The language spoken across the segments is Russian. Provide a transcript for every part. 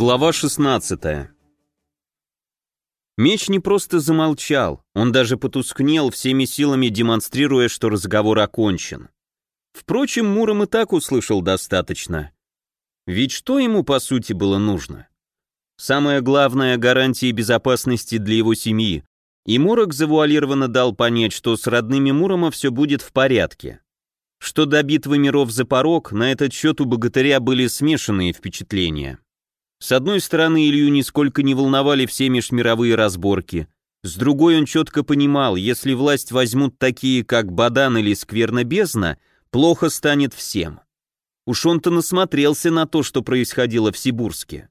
Глава 16 Меч не просто замолчал, он даже потускнел, всеми силами демонстрируя, что разговор окончен. Впрочем, Муром и так услышал достаточно. Ведь что ему, по сути, было нужно? Самая главная гарантия безопасности для его семьи, и Мурок завуалированно дал понять, что с родными Мурома все будет в порядке. Что до битвы миров за порог, на этот счет у богатыря были смешанные впечатления. С одной стороны, Илью нисколько не волновали все межмировые разборки. С другой, он четко понимал, если власть возьмут такие, как Бадан или Скверна Бездна, плохо станет всем. Уж он-то насмотрелся на то, что происходило в Сибурске.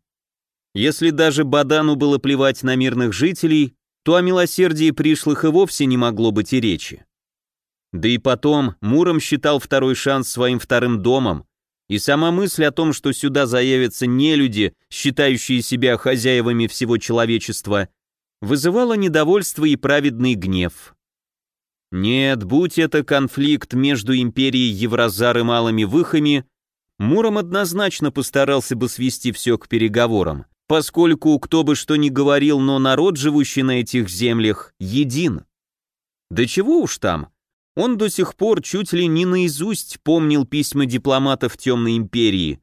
Если даже Бадану было плевать на мирных жителей, то о милосердии пришлых и вовсе не могло быть и речи. Да и потом, Муром считал второй шанс своим вторым домом, и сама мысль о том, что сюда заявятся не люди, считающие себя хозяевами всего человечества, вызывала недовольство и праведный гнев. Нет, будь это конфликт между империей Евразар и Малыми Выхами, Муром однозначно постарался бы свести все к переговорам, поскольку кто бы что ни говорил, но народ, живущий на этих землях, един. Да чего уж там, он до сих пор чуть ли не наизусть помнил письма дипломатов Темной империи.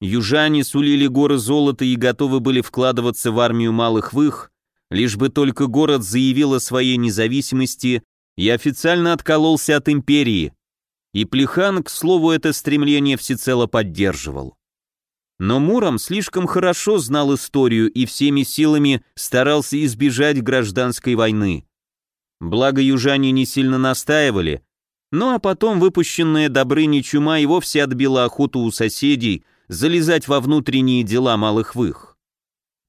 Южане сулили горы золота и готовы были вкладываться в армию малых вых, лишь бы только город заявил о своей независимости и официально откололся от империи. И Плехан, к слову, это стремление всецело поддерживал. Но Муром слишком хорошо знал историю и всеми силами старался избежать гражданской войны. Благо южане не сильно настаивали, ну а потом выпущенная Добрыни чума и вовсе отбила охоту у соседей залезать во внутренние дела малых вых.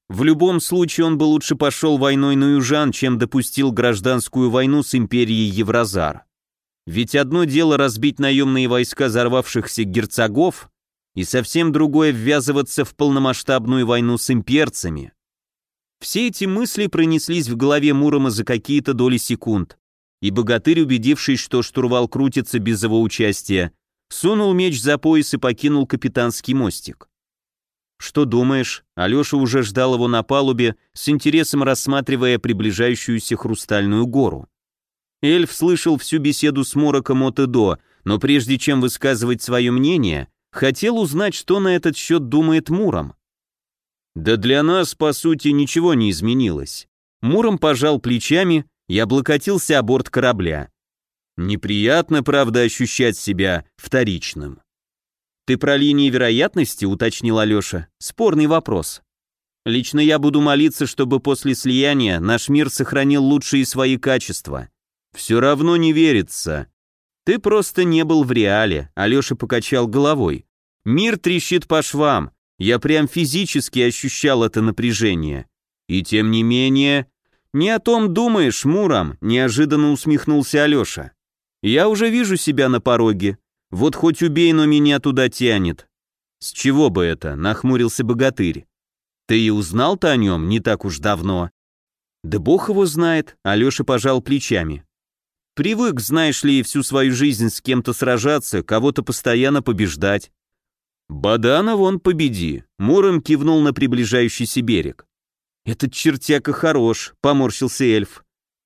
В любом случае он бы лучше пошел войной на южан, чем допустил гражданскую войну с империей Евразар. Ведь одно дело разбить наемные войска взорвавшихся герцогов, и совсем другое ввязываться в полномасштабную войну с имперцами. Все эти мысли пронеслись в голове Мурома за какие-то доли секунд, и богатырь, убедившись, что штурвал крутится без его участия, сунул меч за пояс и покинул капитанский мостик. «Что думаешь?» Алеша уже ждал его на палубе, с интересом рассматривая приближающуюся хрустальную гору. Эльф слышал всю беседу с Мороком от и до, но прежде чем высказывать свое мнение, хотел узнать, что на этот счет думает Муром. Да для нас, по сути, ничего не изменилось. Муром пожал плечами и облокотился о борт корабля. Неприятно, правда, ощущать себя вторичным. «Ты про линии вероятности?» — уточнил Алеша. «Спорный вопрос. Лично я буду молиться, чтобы после слияния наш мир сохранил лучшие свои качества. Все равно не верится. Ты просто не был в реале», — Алеша покачал головой. «Мир трещит по швам, я прям физически ощущал это напряжение. И тем не менее... «Не о том думаешь, Муром», — неожиданно усмехнулся Алеша. «Я уже вижу себя на пороге. Вот хоть убей, но меня туда тянет». «С чего бы это?» — нахмурился богатырь. «Ты и узнал-то о нем не так уж давно». «Да бог его знает», — Алеша пожал плечами. «Привык, знаешь ли, всю свою жизнь с кем-то сражаться, кого-то постоянно побеждать. «Бадана вон победи», — Муром кивнул на приближающийся берег. «Этот чертяка хорош», — поморщился эльф.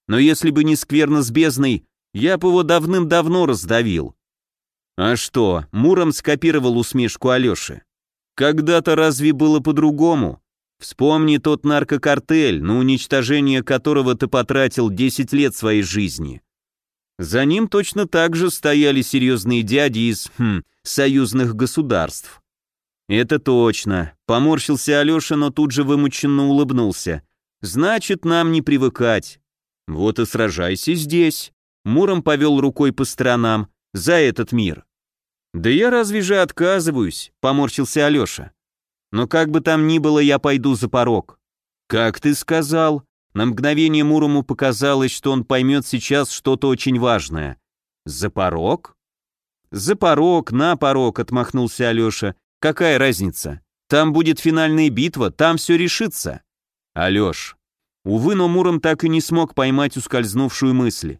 «Но если бы не скверно с бездной, я бы его давным-давно раздавил». «А что?» — Муром скопировал усмешку Алёши. «Когда-то разве было по-другому? Вспомни тот наркокартель, на уничтожение которого ты потратил 10 лет своей жизни. За ним точно так же стояли серьезные дяди из, хм, союзных государств. Это точно. Поморщился Алеша, но тут же вымученно улыбнулся. Значит, нам не привыкать. Вот и сражайся здесь. Муром повел рукой по сторонам. За этот мир. Да я разве же отказываюсь, поморщился Алеша. Но как бы там ни было, я пойду за порог. Как ты сказал? На мгновение Мурому показалось, что он поймет сейчас что-то очень важное. «За порог?» «За порог, на порог», — отмахнулся Алеша. «Какая разница? Там будет финальная битва, там все решится». «Алеш». Увы, но Муром так и не смог поймать ускользнувшую мысль.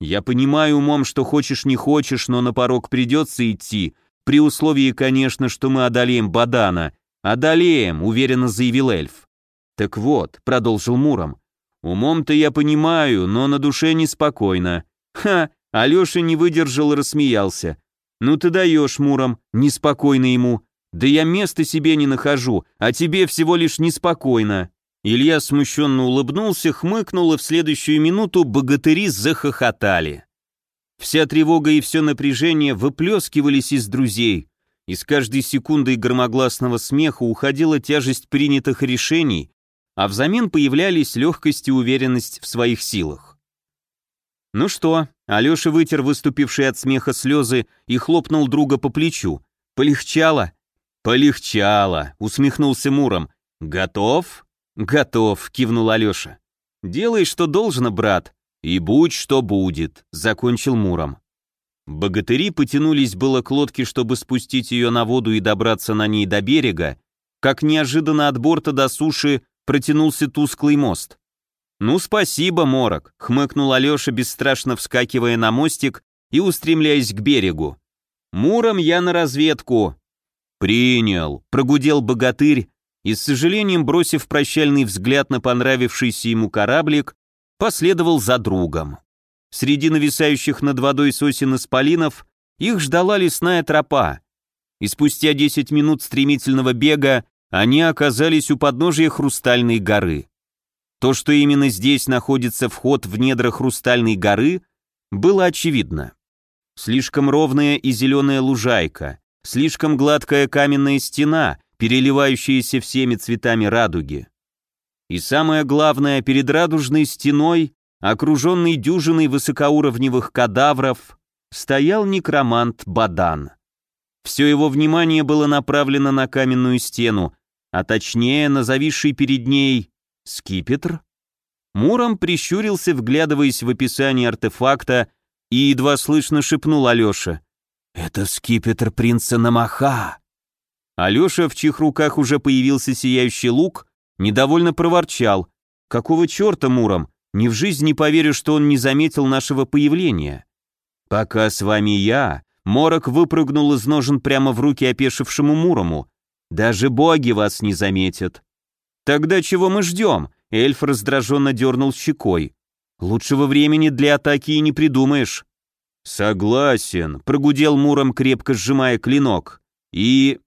«Я понимаю умом, что хочешь не хочешь, но на порог придется идти, при условии, конечно, что мы одолеем Бадана, «Одолеем», — уверенно заявил эльф. «Так вот», — продолжил Муром, — «умом-то я понимаю, но на душе неспокойно». «Ха!» — Алеша не выдержал и рассмеялся. «Ну ты даешь, Муром, неспокойно ему. Да я места себе не нахожу, а тебе всего лишь неспокойно». Илья смущенно улыбнулся, хмыкнул, и в следующую минуту богатыри захохотали. Вся тревога и все напряжение выплескивались из друзей, и с каждой секундой громогласного смеха уходила тяжесть принятых решений, а взамен появлялись легкость и уверенность в своих силах. «Ну что?» — Алеша вытер выступившие от смеха слезы и хлопнул друга по плечу. «Полегчало?» «Полегчало», — усмехнулся Муром. «Готов?» «Готов», — кивнул Алеша. «Делай, что должно, брат, и будь, что будет», — закончил Муром. Богатыри потянулись было к лодке, чтобы спустить ее на воду и добраться на ней до берега, как неожиданно от борта до суши протянулся тусклый мост. «Ну, спасибо, Морок», — хмыкнул Алеша, бесстрашно вскакивая на мостик и устремляясь к берегу. «Муром я на разведку». «Принял», — прогудел богатырь, и, с сожалением бросив прощальный взгляд на понравившийся ему кораблик, последовал за другом. Среди нависающих над водой сосен исполинов их ждала лесная тропа, и спустя 10 минут стремительного бега они оказались у подножия Хрустальной горы. То, что именно здесь находится вход в недра Хрустальной горы, было очевидно. Слишком ровная и зеленая лужайка, слишком гладкая каменная стена, переливающиеся всеми цветами радуги. И самое главное, перед радужной стеной, окруженный дюжиной высокоуровневых кадавров, стоял некромант Бадан. Все его внимание было направлено на каменную стену, а точнее на зависший перед ней скипетр. Муром прищурился, вглядываясь в описание артефакта, и едва слышно шепнул Алёше. «Это скипетр принца Намаха!» Алеша, в чьих руках уже появился сияющий лук, недовольно проворчал. «Какого черта, Муром? Ни в жизнь не поверю, что он не заметил нашего появления». «Пока с вами я», Морок выпрыгнул из ножен прямо в руки опешившему Мурому. «Даже боги вас не заметят». «Тогда чего мы ждем?» Эльф раздраженно дернул щекой. «Лучшего времени для атаки и не придумаешь». «Согласен», — прогудел Муром, крепко сжимая клинок. «И...»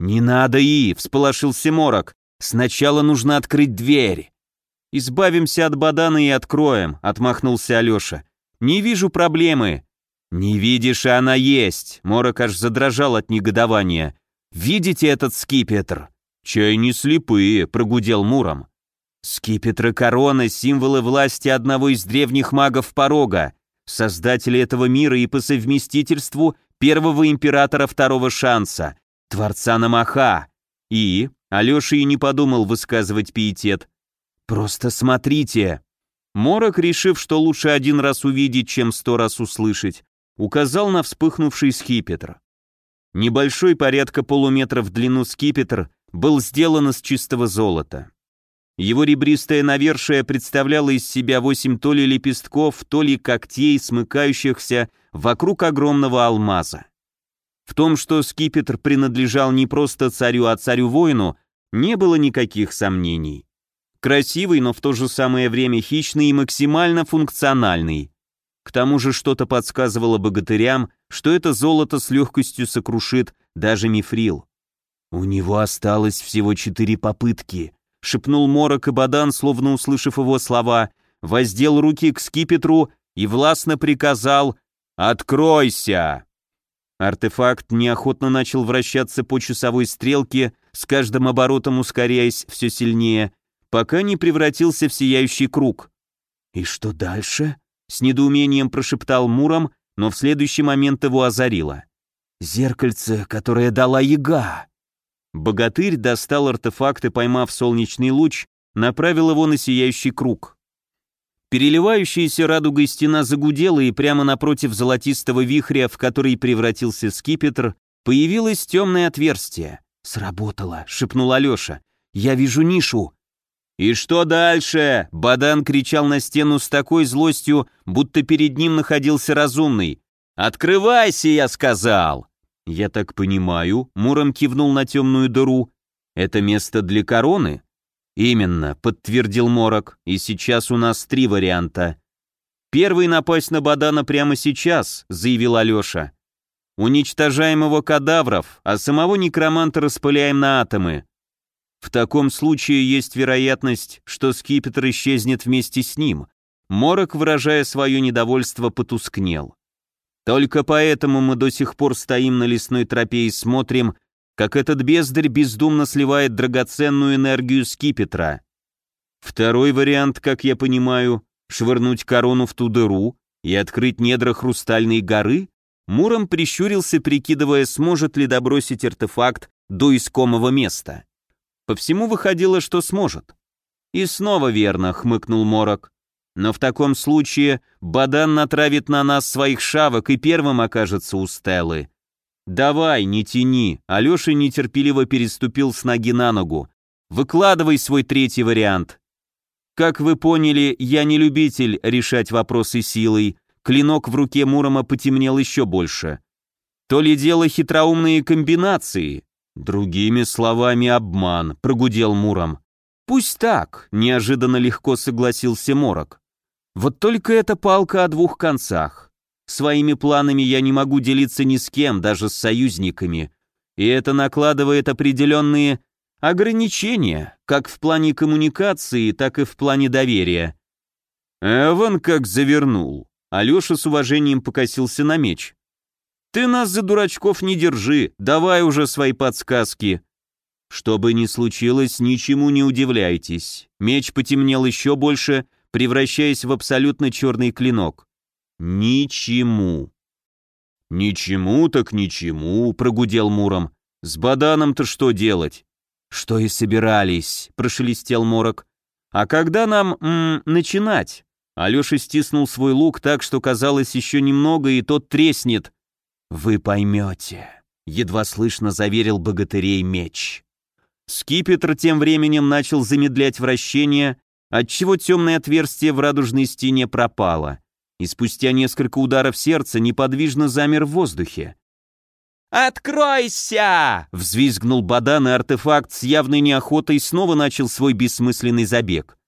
«Не надо и!» — всполошился Морок. «Сначала нужно открыть дверь». «Избавимся от Бадана и откроем», — отмахнулся Алеша. «Не вижу проблемы». «Не видишь, и она есть», — Морок аж задрожал от негодования. «Видите этот скипетр?» «Чай не слепые», — прогудел Муром. «Скипетр корона — символы власти одного из древних магов порога, создателя этого мира и по совместительству первого императора второго шанса, Творца Намаха. И Алеша и не подумал высказывать пиетет. Просто смотрите. Морок, решив, что лучше один раз увидеть, чем сто раз услышать, указал на вспыхнувший скипетр. Небольшой, порядка полуметра в длину скипетр, был сделан из чистого золота. Его ребристое навершие представляло из себя восемь то ли лепестков, то ли когтей, смыкающихся вокруг огромного алмаза. В том, что скипетр принадлежал не просто царю, а царю-воину, не было никаких сомнений. Красивый, но в то же самое время хищный и максимально функциональный. К тому же что-то подсказывало богатырям, что это золото с легкостью сокрушит даже мифрил. «У него осталось всего четыре попытки», — шепнул Морок и Бадан, словно услышав его слова, воздел руки к скипетру и властно приказал «Откройся!». Артефакт неохотно начал вращаться по часовой стрелке, с каждым оборотом ускоряясь все сильнее, пока не превратился в сияющий круг. «И что дальше?» — с недоумением прошептал Муром, но в следующий момент его озарило. «Зеркальце, которое дала яга!» Богатырь достал артефакт и, поймав солнечный луч, направил его на сияющий круг. Переливающаяся радугой стена загудела, и прямо напротив золотистого вихря, в который превратился скипетр, появилось темное отверстие. «Сработало», — шепнул Алеша. «Я вижу нишу». «И что дальше?» — Бадан кричал на стену с такой злостью, будто перед ним находился разумный. «Открывайся, я сказал!» «Я так понимаю», — Муром кивнул на темную дыру. Это место для короны? Именно, подтвердил Морок, и сейчас у нас три варианта. Первый напасть на Бадана прямо сейчас, заявил Алеша. Уничтожаем его кадавров, а самого некроманта распыляем на атомы. В таком случае есть вероятность, что скипетр исчезнет вместе с ним. Морок, выражая свое недовольство, потускнел. Только поэтому мы до сих пор стоим на лесной тропе и смотрим, как этот бездарь бездумно сливает драгоценную энергию скипетра. Второй вариант, как я понимаю, швырнуть корону в ту дыру и открыть недра хрустальной горы? Муром прищурился, прикидывая, сможет ли добросить артефакт до искомого места. По всему выходило, что сможет. И снова верно, хмыкнул Морок. Но в таком случае Бадан натравит на нас своих шавок и первым окажется у Стеллы. «Давай, не тяни!» Алеша нетерпеливо переступил с ноги на ногу. «Выкладывай свой третий вариант». Как вы поняли, я не любитель решать вопросы силой. Клинок в руке Мурома потемнел еще больше. То ли дело хитроумные комбинации. Другими словами, обман, прогудел Муром. Пусть так, неожиданно легко согласился Морок. Вот только эта палка о двух концах. Своими планами я не могу делиться ни с кем, даже с союзниками. И это накладывает определенные ограничения, как в плане коммуникации, так и в плане доверия. Эван как завернул. Алеша с уважением покосился на меч. «Ты нас за дурачков не держи, давай уже свои подсказки». Что бы ни случилось, ничему не удивляйтесь. Меч потемнел еще больше, превращаясь в абсолютно черный клинок. Ничему. Ничему так ничему, прогудел Муром. С Баданом-то что делать? Что и собирались, прошелестел Морок. А когда нам, м, начинать? Алеша стиснул свой лук так, что казалось еще немного, и тот треснет. Вы поймете, едва слышно заверил богатырей меч. Скипетр тем временем начал замедлять вращение, отчего темное отверстие в радужной стене пропало и спустя несколько ударов сердца неподвижно замер в воздухе. «Откройся!» — взвизгнул Бадан, и артефакт с явной неохотой снова начал свой бессмысленный забег.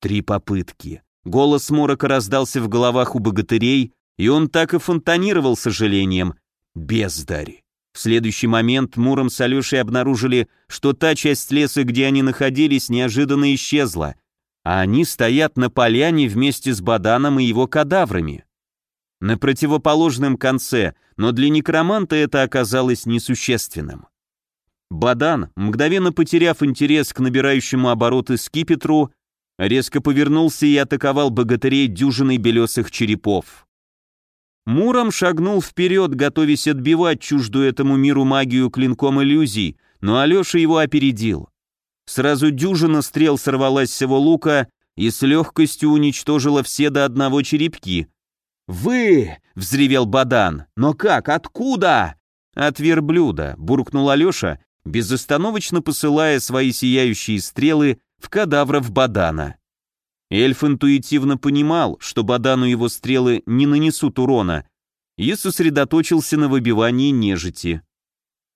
Три попытки. Голос Морока раздался в головах у богатырей, и он так и фонтанировал сожалением. Бездарь. В следующий момент Муром с Алешей обнаружили, что та часть леса, где они находились, неожиданно исчезла — а они стоят на поляне вместе с Баданом и его кадаврами. На противоположном конце, но для некроманта это оказалось несущественным. Бадан, мгновенно потеряв интерес к набирающему обороты скипетру, резко повернулся и атаковал богатырей дюжиной белесых черепов. Муром шагнул вперед, готовясь отбивать чуждую этому миру магию клинком иллюзий, но Алеша его опередил. Сразу дюжина стрел сорвалась с его лука и с легкостью уничтожила все до одного черепки. «Вы!» — взревел Бадан. «Но как? Откуда?» «От верблюда», — буркнул Алеша, безостановочно посылая свои сияющие стрелы в кадавров Бадана. Эльф интуитивно понимал, что Бадану его стрелы не нанесут урона, и сосредоточился на выбивании нежити.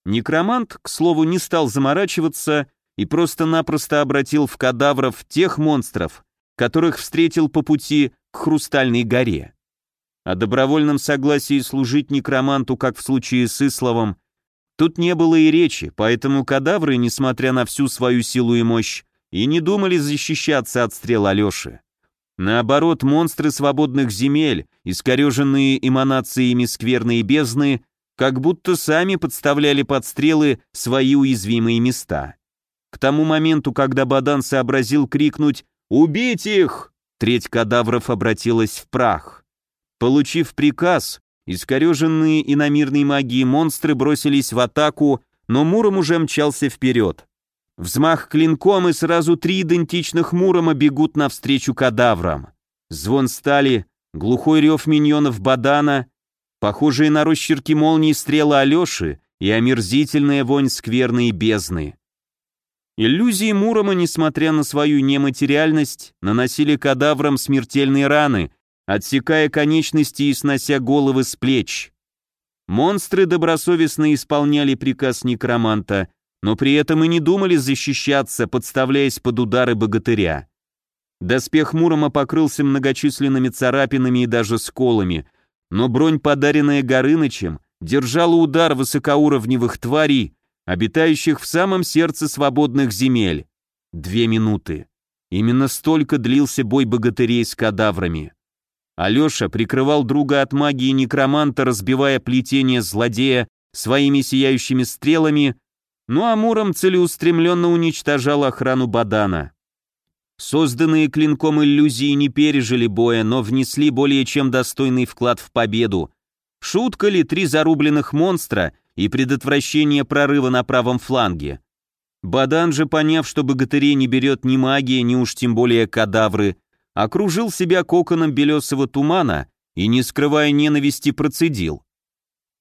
Некромант, к слову, не стал заморачиваться и просто-напросто обратил в кадавров тех монстров, которых встретил по пути к Хрустальной горе. О добровольном согласии служить некроманту, как в случае с Исловом, тут не было и речи, поэтому кадавры, несмотря на всю свою силу и мощь, и не думали защищаться от стрел Алеши. Наоборот, монстры свободных земель, искореженные эманациями скверной бездны, как будто сами подставляли под стрелы свои уязвимые места. К тому моменту, когда Бадан сообразил крикнуть «Убить их!», треть кадавров обратилась в прах. Получив приказ, искореженные иномирной магией монстры бросились в атаку, но Муром уже мчался вперед. Взмах клинком, и сразу три идентичных Мурома бегут навстречу кадаврам. Звон стали, глухой рев миньонов Бадана, похожие на росчерки молний стрелы Алеши и омерзительная вонь скверной бездны. Иллюзии Мурома, несмотря на свою нематериальность, наносили кадаврам смертельные раны, отсекая конечности и снося головы с плеч. Монстры добросовестно исполняли приказ некроманта, но при этом и не думали защищаться, подставляясь под удары богатыря. Доспех Мурома покрылся многочисленными царапинами и даже сколами, но бронь, подаренная Горынычем, держала удар высокоуровневых тварей, обитающих в самом сердце свободных земель. Две минуты. Именно столько длился бой богатырей с кадаврами. Алеша прикрывал друга от магии некроманта, разбивая плетение злодея своими сияющими стрелами, ну а Муром целеустремленно уничтожал охрану Бадана. Созданные клинком иллюзии не пережили боя, но внесли более чем достойный вклад в победу. Шутка ли три зарубленных монстра и предотвращение прорыва на правом фланге? Бадан же, поняв, что богатырей не берет ни магия, ни уж тем более кадавры, окружил себя коконом белесого тумана и, не скрывая ненависти, процедил.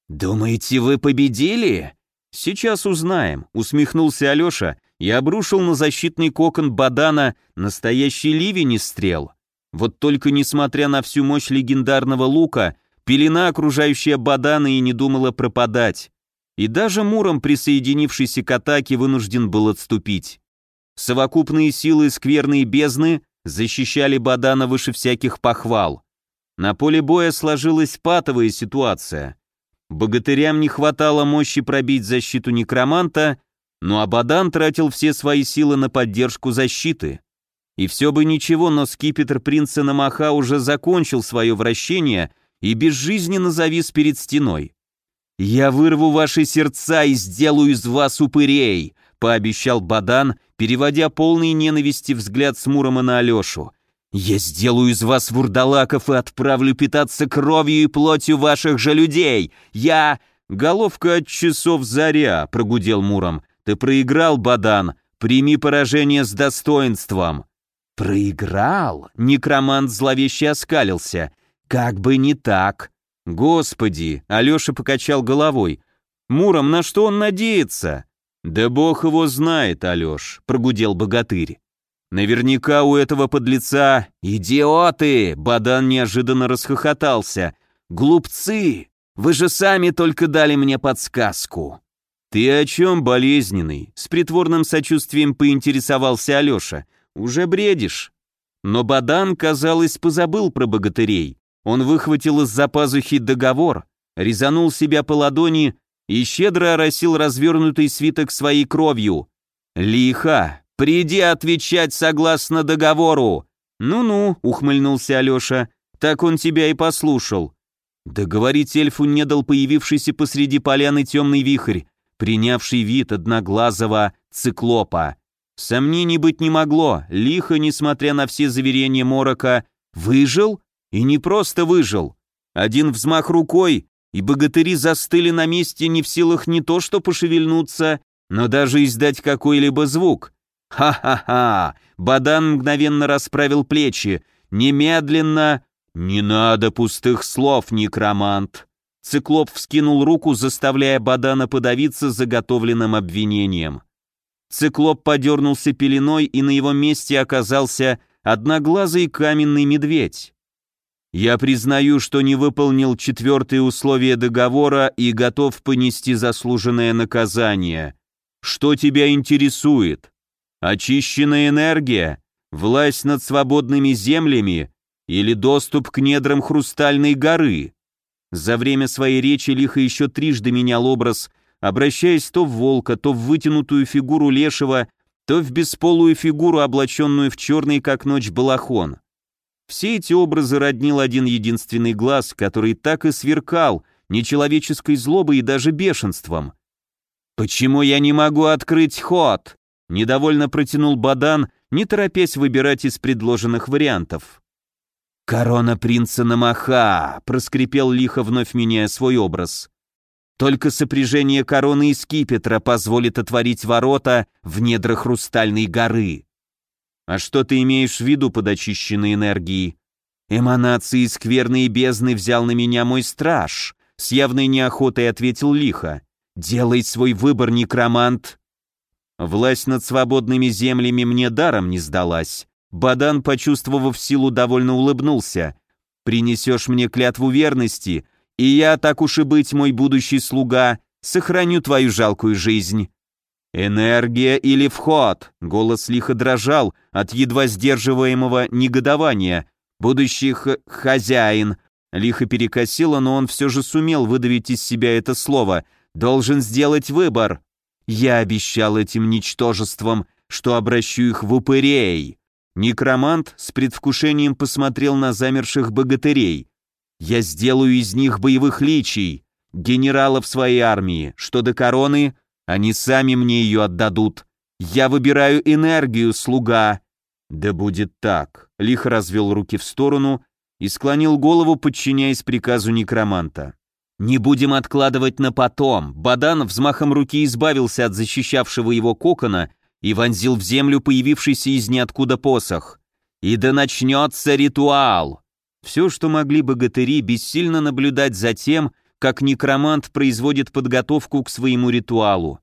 «Думаете, вы победили?» «Сейчас узнаем», — усмехнулся Алеша и обрушил на защитный кокон Бадана настоящий ливень из стрел. Вот только несмотря на всю мощь легендарного лука, пелена, окружающая Бадана, и не думала пропадать. И даже Муром, присоединившийся к атаке, вынужден был отступить. Совокупные силы скверной бездны защищали Бадана выше всяких похвал. На поле боя сложилась патовая ситуация. Богатырям не хватало мощи пробить защиту некроманта, но Абадан тратил все свои силы на поддержку защиты. И все бы ничего, но скипетр принца Намаха уже закончил свое вращение и безжизненно завис перед стеной. «Я вырву ваши сердца и сделаю из вас упырей», — пообещал Бадан, переводя полный ненависти взгляд с Мурома на Алешу. «Я сделаю из вас вурдалаков и отправлю питаться кровью и плотью ваших же людей! Я...» «Головка от часов заря», — прогудел Муром. Ты проиграл, Бадан, прими поражение с достоинством». «Проиграл?» — некромант зловеще оскалился. «Как бы не так». «Господи!» — Алеша покачал головой. «Муром, на что он надеется?» «Да бог его знает, Алеш», — прогудел богатырь. «Наверняка у этого подлеца идиоты!» — Бадан неожиданно расхохотался. «Глупцы! Вы же сами только дали мне подсказку!» «Ты о чем, болезненный?» — с притворным сочувствием поинтересовался Алеша. «Уже бредишь». Но Бадан, казалось, позабыл про богатырей. Он выхватил из-за пазухи договор, резанул себя по ладони и щедро оросил развернутый свиток своей кровью. «Лихо! Приди отвечать согласно договору!» «Ну-ну», — ухмыльнулся Алеша, — «так он тебя и послушал». Договорить эльфу не дал появившийся посреди поляны темный вихрь, принявший вид одноглазого циклопа. Сомнений быть не могло, лихо, несмотря на все заверения Морока, выжил и не просто выжил. Один взмах рукой, и богатыри застыли на месте не в силах не то что пошевельнуться, но даже издать какой-либо звук. «Ха-ха-ха!» Бадан мгновенно расправил плечи. «Немедленно...» «Не надо пустых слов, некромант!» Циклоп вскинул руку, заставляя Бадана подавиться заготовленным обвинением. Циклоп подернулся пеленой, и на его месте оказался одноглазый каменный медведь. «Я признаю, что не выполнил четвертые условия договора и готов понести заслуженное наказание. Что тебя интересует? Очищенная энергия? Власть над свободными землями? Или доступ к недрам Хрустальной горы?» За время своей речи Лихо еще трижды менял образ, обращаясь то в волка, то в вытянутую фигуру лешего, то в бесполую фигуру, облаченную в черный, как ночь, балахон. Все эти образы роднил один единственный глаз, который так и сверкал, нечеловеческой злобой и даже бешенством. «Почему я не могу открыть ход?» Недовольно протянул Бадан, не торопясь выбирать из предложенных вариантов. «Корона принца Намаха!» — проскрипел лихо, вновь меняя свой образ. «Только сопряжение короны и скипетра позволит отворить ворота в недра Хрустальной горы». «А что ты имеешь в виду под очищенной энергией?» «Эманации скверной бездны взял на меня мой страж», — с явной неохотой ответил лихо. «Делай свой выбор, некромант». «Власть над свободными землями мне даром не сдалась», Бадан, почувствовав силу, довольно улыбнулся. «Принесешь мне клятву верности, и я, так уж и быть, мой будущий слуга, сохраню твою жалкую жизнь». «Энергия или вход?» — голос лихо дрожал от едва сдерживаемого негодования. «Будущий х хозяин!» Лихо перекосило, но он все же сумел выдавить из себя это слово. «Должен сделать выбор!» «Я обещал этим ничтожествам, что обращу их в упырей!» Некромант с предвкушением посмотрел на замерших богатырей. «Я сделаю из них боевых личий, генералов своей армии. Что до короны, они сами мне ее отдадут. Я выбираю энергию, слуга». «Да будет так», — лихо развел руки в сторону и склонил голову, подчиняясь приказу некроманта. «Не будем откладывать на потом». Бадан взмахом руки избавился от защищавшего его кокона и вонзил в землю появившийся из ниоткуда посох. «И да начнется ритуал!» Все, что могли богатыри, бессильно наблюдать за тем, как некромант производит подготовку к своему ритуалу.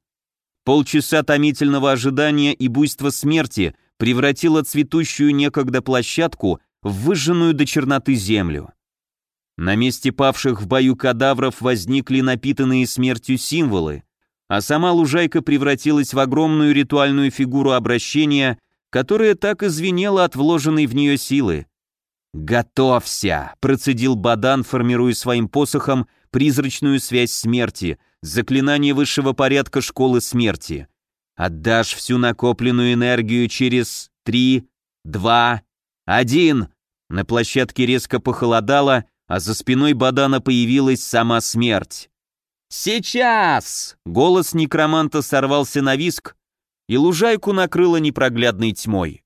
Полчаса томительного ожидания и буйства смерти превратило цветущую некогда площадку в выжженную до черноты землю. На месте павших в бою кадавров возникли напитанные смертью символы, а сама лужайка превратилась в огромную ритуальную фигуру обращения, которая так извинела от вложенной в нее силы. «Готовься!» — процедил Бадан, формируя своим посохом призрачную связь смерти, заклинание высшего порядка школы смерти. «Отдашь всю накопленную энергию через три, два, один!» На площадке резко похолодало, а за спиной Бадана появилась сама смерть. «Сейчас!» Голос некроманта сорвался на виск, и лужайку накрыло непроглядной тьмой.